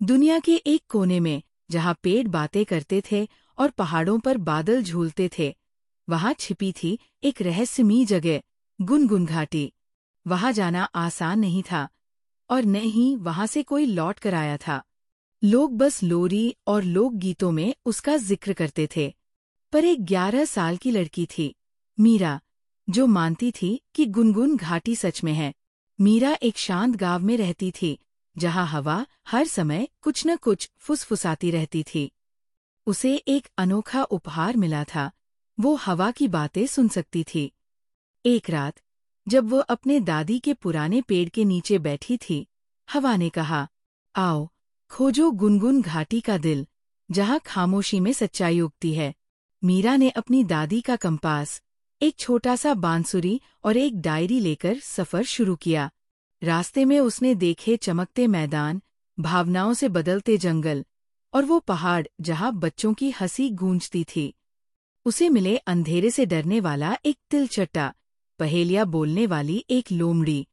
दुनिया के एक कोने में, जहाँ पेड़ बातें करते थे और पहाड़ों पर बादल झूलते थे, वहाँ छिपी थी एक रहस्यमयी जगह गुनगुन घाटी वहाँ जाना आसान नहीं था और न ही वहाँ से कोई लौट कर आया था। लोग बस लोरी और लोक गीतों में उसका ज़िक्र करते थे। पर एक ग्यारह साल की लड़की थी, मीरा, जो मानती थी कि गुनगुन घाटी सच में है। मीरा एक शांत गाँव में रहती थी जहाँ हवा हर समय कुछ न कुछ फुसफुसाती रहती थी। उसे एक अनोखा उपहार मिला था। वो हवा की बातें सुन सकती थी। एक रात, जब वो अपने दादी के पुराने पेड़ के नीचे बैठी थी, हवा ने कहा, आओ, खोजो गुनगुन घाटी का दिल, जहाँ खामोशी में सच्चाई उगती है। मीरा ने अपनी दादी का कंपास, एक छोटा सा बांसुरी और एक डायरी लेकर सफ़र शुरू किया। रास्ते में उसने देखे चमकते मैदान, भावनाओं से बदलते जंगल, और वो पहाड़, जहाँ बच्चों की हँसी गूंजती थी। उसे मिले अंधेरे से डरने वाला एक तिलचट्टा, पहेलिया बोलने वाली एक लोमड़ी,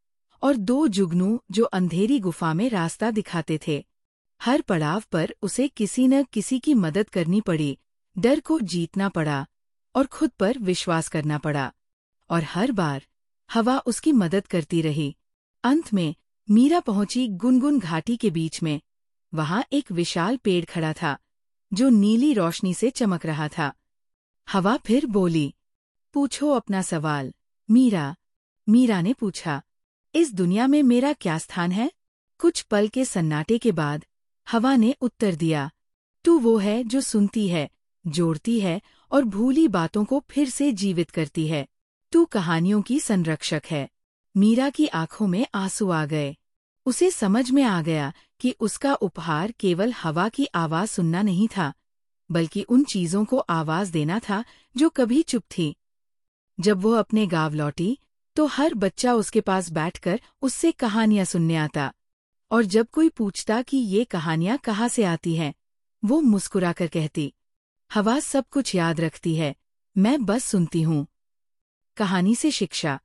और दो जुगनू जो अंधेरी गुफा में रास्ता दिखाते थे। हर पड़ाव पर उसे किसी न किसी की मदद करनी पड़ी, डर को जीतना पड़ा, और खुद पर विश्वास करना पड़ा, और हर बार हवा उसकी मदद करती रही। अंत में मीरा पहुँची गुनगुन घाटी के बीच में। वहाँ एक विशाल पेड़ खड़ा था, जो नीली रोशनी से चमक रहा था। हवा फिर बोली, पूछो अपना सवाल, मीरा। मीरा ने पूछा, इस दुनिया में मेरा क्या स्थान है? कुछ पल के सन्नाटे के बाद हवा ने उत्तर दिया, तू वो है जो सुनती है, जोड़ती है और भूली बातों को फिर से जीवित करती है। तू कहानियों की संरक्षक है। मीरा की आँखों में आँसू आ गए। उसे समझ में आ गया कि उसका उपहार केवल हवा की आवाज़ सुनना नहीं था, बल्कि उन चीज़ों को आवाज़ देना था जो कभी चुप थी। जब वो अपने गाँव लौटी तो हर बच्चा उसके पास बैठकर उससे कहानियाँ सुनने आता, और जब कोई पूछता कि ये कहानियाँ कहाँ से आती हैं, वो मुस्कुराकर कहती, हवा सब कुछ याद रखती है, मैं बस सुनती हूँ। कहानी से शिक्षा।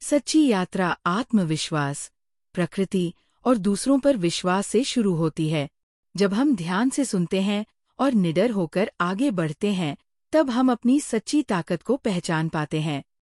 सच्ची यात्रा आत्मविश्वास, प्रकृति और दूसरों पर विश्वास से शुरू होती है। जब हम ध्यान से सुनते हैं और निडर होकर आगे बढ़ते हैं, तब हम अपनी सच्ची ताकत को पहचान पाते हैं।